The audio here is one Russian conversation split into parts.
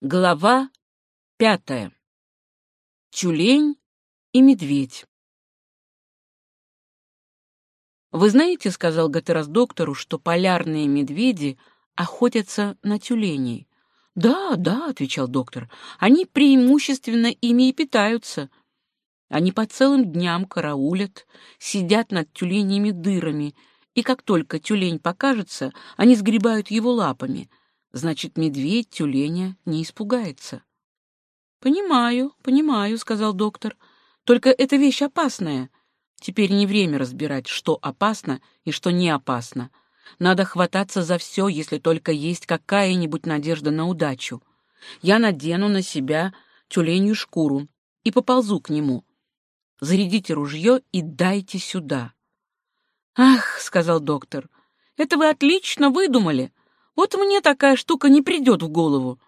Глава пятая. Тюлень и медведь. «Вы знаете, — сказал Гатерас доктору, — что полярные медведи охотятся на тюленей?» «Да, да, — отвечал доктор, — они преимущественно ими и питаются. Они по целым дням караулят, сидят над тюленями дырами, и как только тюлень покажется, они сгребают его лапами — Значит, медведь тюленя не испугается. «Понимаю, понимаю», — сказал доктор. «Только эта вещь опасная. Теперь не время разбирать, что опасно и что не опасно. Надо хвататься за все, если только есть какая-нибудь надежда на удачу. Я надену на себя тюленью шкуру и поползу к нему. Зарядите ружье и дайте сюда». «Ах», — сказал доктор, — «это вы отлично выдумали. Вот мне такая штука не придет в голову.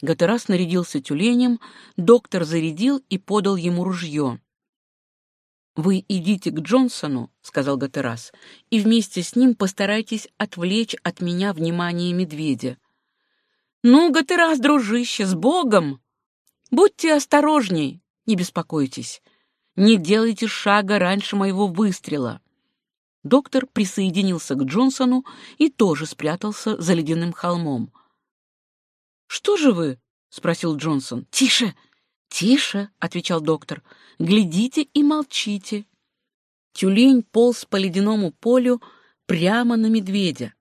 Гатерас нарядился тюленем, доктор зарядил и подал ему ружье. «Вы идите к Джонсону», — сказал Гатерас, «и вместе с ним постарайтесь отвлечь от меня внимание медведя». «Ну, Гатерас, дружище, с Богом! Будьте осторожней, не беспокойтесь. Не делайте шага раньше моего выстрела. Доктор присоединился к Джонсону и тоже спрятался за ледяным холмом. «Что же вы?» — спросил Джонсон. «Тише! Тише!» — отвечал доктор. «Глядите и молчите». Тюлень полз по ледяному полю прямо на медведя.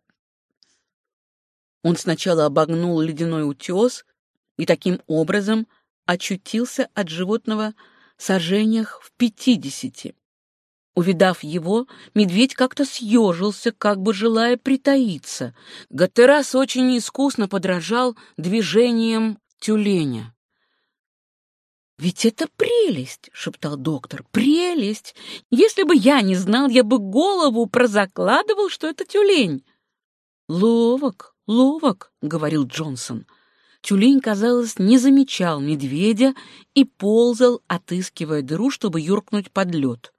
Он сначала обогнул ледяной утес и таким образом очутился от животного сожжениях в пятидесяти. Увидав его, медведь как-то съежился, как бы желая притаиться. Гатерас очень искусно подражал движениям тюленя. «Ведь это прелесть!» — шептал доктор. «Прелесть! Если бы я не знал, я бы голову прозакладывал, что это тюлень!» «Ловок, ловок!» — говорил Джонсон. Тюлень, казалось, не замечал медведя и ползал, отыскивая дыру, чтобы юркнуть под лед.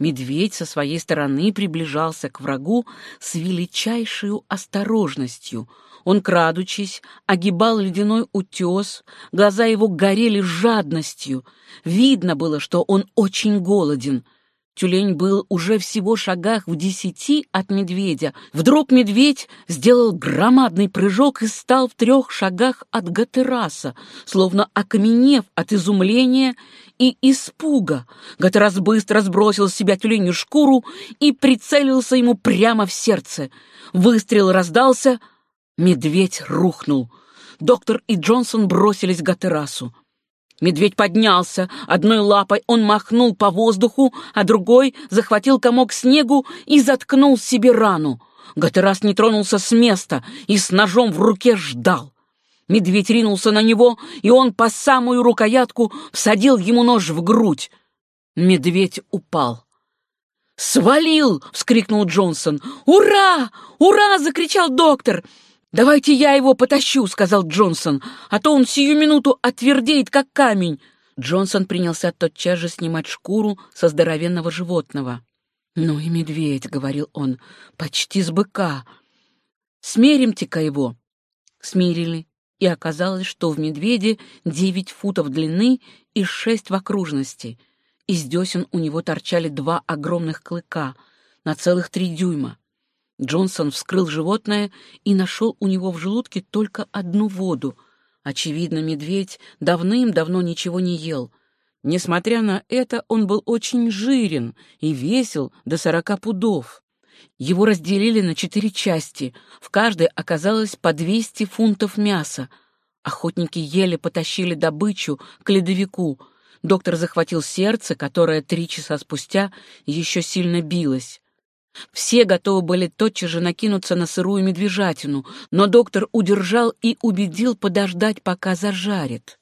Медведь со своей стороны приближался к врагу с величайшей осторожностью. Он, крадучись, огибал ледяной утес, глаза его горели жадностью. Видно было, что он очень голоден. Тюлень был уже всего шагах в десяти от медведя. Вдруг медведь сделал громадный прыжок и стал в трех шагах от Гатераса, словно окаменев от изумления и испуга. Гатерас быстро сбросил с себя тюленью шкуру и прицелился ему прямо в сердце. Выстрел раздался, медведь рухнул. Доктор и Джонсон бросились к Гатерасу. Медведь поднялся, одной лапой он махнул по воздуху, а другой захватил комок снегу и заткнул себе рану. Гатерас не тронулся с места и с ножом в руке ждал. Медведь ринулся на него, и он по самую рукоятку всадил ему нож в грудь. Медведь упал. «Свалил!» — вскрикнул Джонсон. «Ура! Ура!» — закричал доктор. «Давайте я его потащу», — сказал Джонсон, «а то он сию минуту отвердеет, как камень». Джонсон принялся тотчас же снимать шкуру со здоровенного животного. «Ну и медведь», — говорил он, — «почти с быка. Смеримте-ка его». Смирили, и оказалось, что в медведе девять футов длины и шесть в окружности. Из десен у него торчали два огромных клыка на целых три дюйма. Джонсон вскрыл животное и нашел у него в желудке только одну воду. Очевидно, медведь давным-давно ничего не ел. Несмотря на это, он был очень жирен и весил до сорока пудов. Его разделили на четыре части, в каждой оказалось по двести фунтов мяса. Охотники еле потащили добычу к ледовику. Доктор захватил сердце, которое три часа спустя еще сильно билось. Все готовы были тотчас же накинуться на сырую медвежатину, но доктор удержал и убедил подождать, пока зажарит.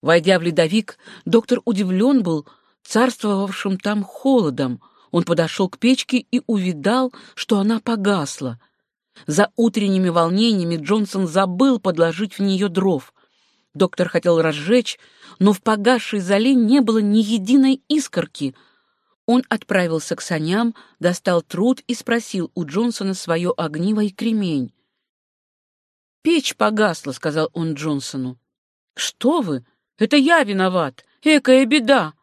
Войдя в ледовик, доктор удивлен был царствовавшим там холодом. Он подошел к печке и увидал, что она погасла. За утренними волнениями Джонсон забыл подложить в нее дров. Доктор хотел разжечь, но в погасшей зале не было ни единой искорки — он отправился к саням, достал труд и спросил у Джонсона свое огниво и кремень. «Печь погасла», — сказал он Джонсону. «Что вы? Это я виноват! Экая беда!»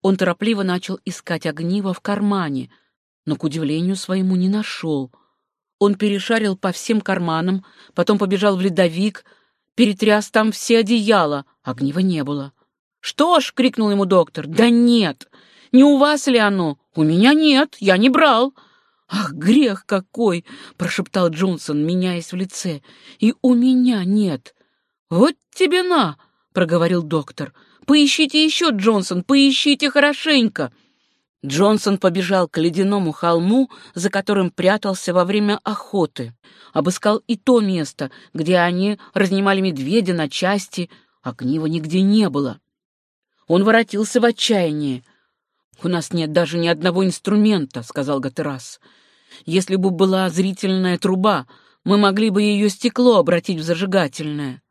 Он торопливо начал искать огниво в кармане, но, к удивлению своему, не нашел. Он перешарил по всем карманам, потом побежал в ледовик, перетряс там все одеяла, огнива не было. «Что ж!» — крикнул ему доктор. «Да нет! Не у вас ли оно? У меня нет, я не брал!» «Ах, грех какой!» — прошептал Джонсон, меняясь в лице. «И у меня нет!» «Вот тебе на!» — проговорил доктор. «Поищите еще, Джонсон, поищите хорошенько!» Джонсон побежал к ледяному холму, за которым прятался во время охоты. Обыскал и то место, где они разнимали медведя на части, а огнива нигде не было. Он воротился в отчаянии. «У нас нет даже ни одного инструмента», — сказал Гатерас. «Если бы была зрительная труба, мы могли бы ее стекло обратить в зажигательное.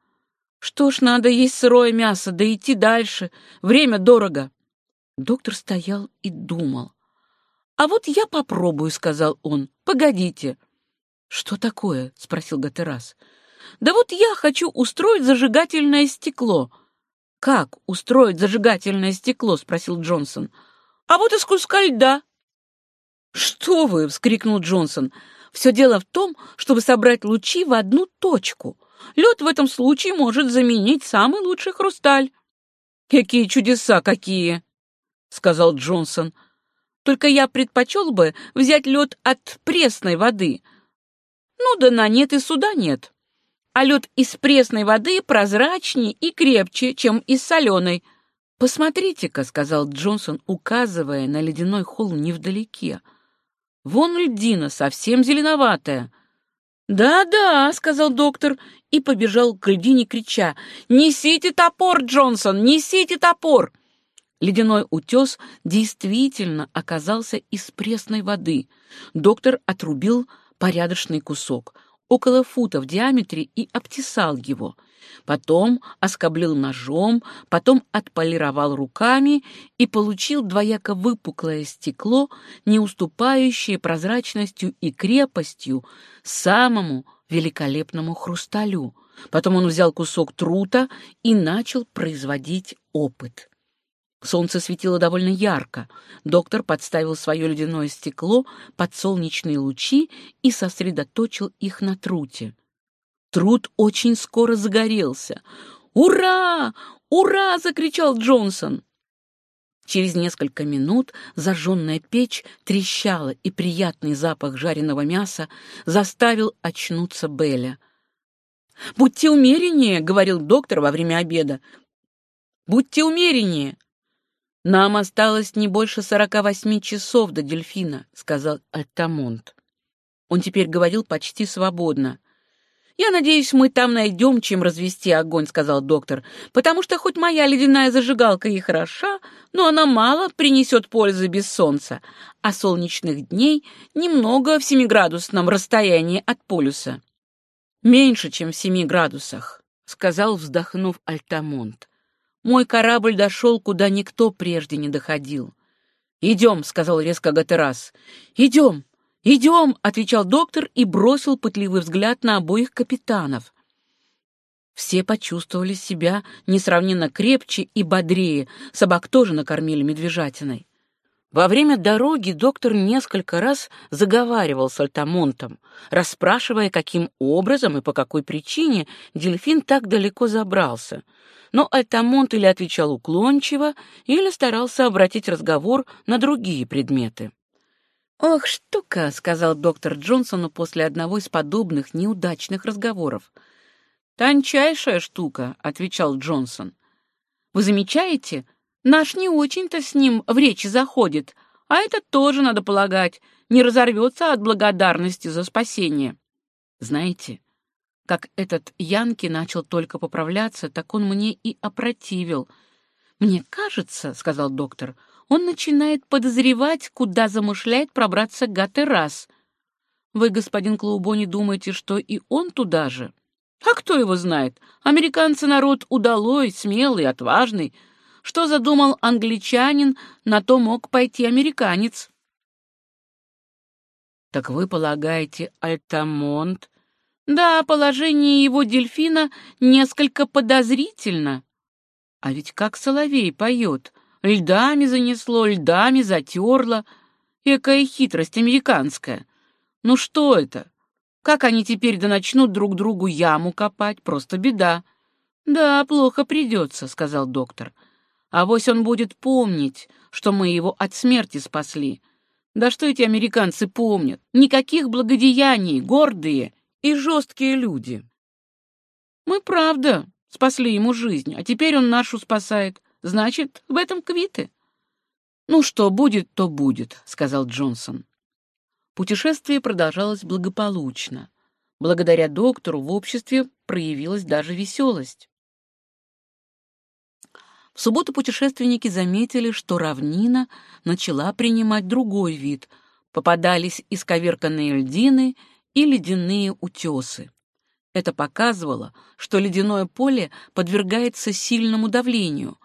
Что ж, надо есть сырое мясо, да идти дальше. Время дорого». Доктор стоял и думал. «А вот я попробую», — сказал он. «Погодите». «Что такое?» — спросил Гатерас. «Да вот я хочу устроить зажигательное стекло». «Как устроить зажигательное стекло?» — спросил Джонсон. «А вот из куска льда». «Что вы!» — вскрикнул Джонсон. «Все дело в том, чтобы собрать лучи в одну точку. Лед в этом случае может заменить самый лучший хрусталь». «Какие чудеса какие!» — сказал Джонсон. «Только я предпочел бы взять лед от пресной воды. Ну да на нет и суда нет» а лед из пресной воды прозрачнее и крепче, чем из соленой. «Посмотрите-ка», — сказал Джонсон, указывая на ледяной холм невдалеке. «Вон льдина, совсем зеленоватая». «Да-да», — сказал доктор и побежал к льдине, крича. «Несите топор, Джонсон, несите топор!» Ледяной утес действительно оказался из пресной воды. Доктор отрубил порядочный кусок около фута в диаметре и обтесал его. Потом оскоблил ножом, потом отполировал руками и получил двояко выпуклое стекло, не уступающее прозрачностью и крепостью самому великолепному хрусталю. Потом он взял кусок трута и начал производить опыт. Солнце светило довольно ярко. Доктор подставил свое ледяное стекло под солнечные лучи и сосредоточил их на труте. Труд очень скоро загорелся. «Ура! Ура!» — закричал Джонсон. Через несколько минут зажженная печь трещала, и приятный запах жареного мяса заставил очнуться Белля. «Будьте умереннее», — говорил доктор во время обеда. «Будьте умереннее. «Нам осталось не больше сорока восьми часов до дельфина», — сказал Альтамонт. Он теперь говорил почти свободно. «Я надеюсь, мы там найдем, чем развести огонь», — сказал доктор, «потому что хоть моя ледяная зажигалка и хороша, но она мало принесет пользы без солнца, а солнечных дней немного в семиградусном расстоянии от полюса». «Меньше, чем в семи градусах», — сказал, вздохнув Альтамонт. Мой корабль дошел, куда никто прежде не доходил. «Идем», — сказал резко Гатерас. «Идем, идем», — отвечал доктор и бросил пытливый взгляд на обоих капитанов. Все почувствовали себя несравненно крепче и бодрее, собак тоже накормили медвежатиной. Во время дороги доктор несколько раз заговаривал с Альтамонтом, расспрашивая, каким образом и по какой причине дельфин так далеко забрался. Но Альтамонт или отвечал уклончиво, или старался обратить разговор на другие предметы. «Ох, штука!» — сказал доктор Джонсону после одного из подобных неудачных разговоров. «Тончайшая штука», — отвечал Джонсон. «Вы замечаете, Наш не очень-то с ним в речи заходит, а это тоже, надо полагать, не разорвется от благодарности за спасение. Знаете, как этот Янки начал только поправляться, так он мне и опротивил. «Мне кажется, — сказал доктор, — он начинает подозревать, куда замышляет пробраться Гатерас. Вы, господин Клоубони, думаете, что и он туда же? А кто его знает? Американцы народ удалой, смелый, отважный — что задумал англичанин, на то мог пойти американец. Так вы полагаете, Альтамонт Да, положение его дельфина несколько подозрительно. А ведь как соловей поет. Льдами занесло, льдами затерло. Экая хитрость американская. Ну что это? Как они теперь да начнут друг другу яму копать? Просто беда. Да, плохо придется, сказал доктор. А вось он будет помнить, что мы его от смерти спасли. Да что эти американцы помнят? Никаких благодеяний, гордые и жесткие люди. Мы, правда, спасли ему жизнь, а теперь он нашу спасает. Значит, в этом квиты. Ну что будет, то будет, сказал Джонсон. Путешествие продолжалось благополучно. Благодаря доктору в обществе проявилась даже веселость. В субботу путешественники заметили, что равнина начала принимать другой вид. Попадались исковерканные льдины и ледяные утесы. Это показывало, что ледяное поле подвергается сильному давлению.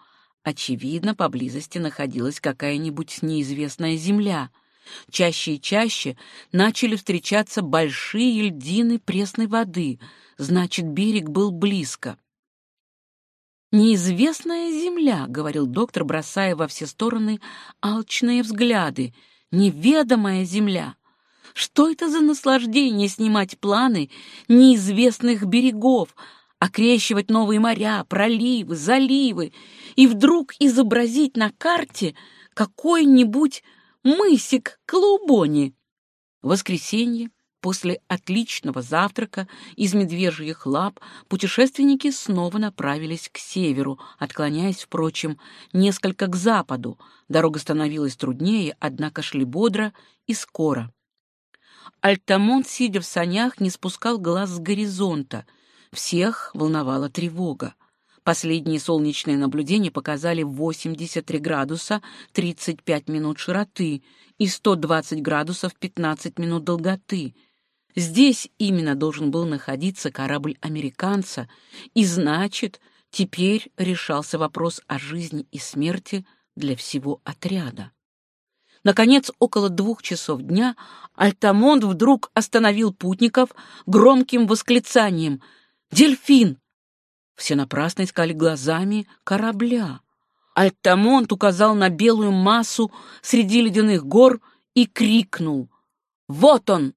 Очевидно, поблизости находилась какая-нибудь неизвестная земля. Чаще и чаще начали встречаться большие льдины пресной воды, значит, берег был близко. «Неизвестная земля», — говорил доктор, бросая во все стороны алчные взгляды. «Неведомая земля». Что это за наслаждение снимать планы неизвестных берегов, окрещивать новые моря, проливы, заливы и вдруг изобразить на карте какой-нибудь мысик Клоубони? Воскресенье, После отличного завтрака из медвежьих лап путешественники снова направились к северу, отклоняясь, впрочем, несколько к западу. Дорога становилась труднее, однако шли бодро и скоро. Альтамонт, сидя в санях, не спускал глаз с горизонта. Всех волновала тревога. Последние солнечные наблюдения показали 83 градуса 35 минут широты и 120 градусов 15 минут долготы — Здесь именно должен был находиться корабль американца, и значит, теперь решался вопрос о жизни и смерти для всего отряда. Наконец, около двух часов дня Альтамонт вдруг остановил путников громким восклицанием «Дельфин!». Все напрасно искали глазами корабля. Альтамонт указал на белую массу среди ледяных гор и крикнул «Вот он!».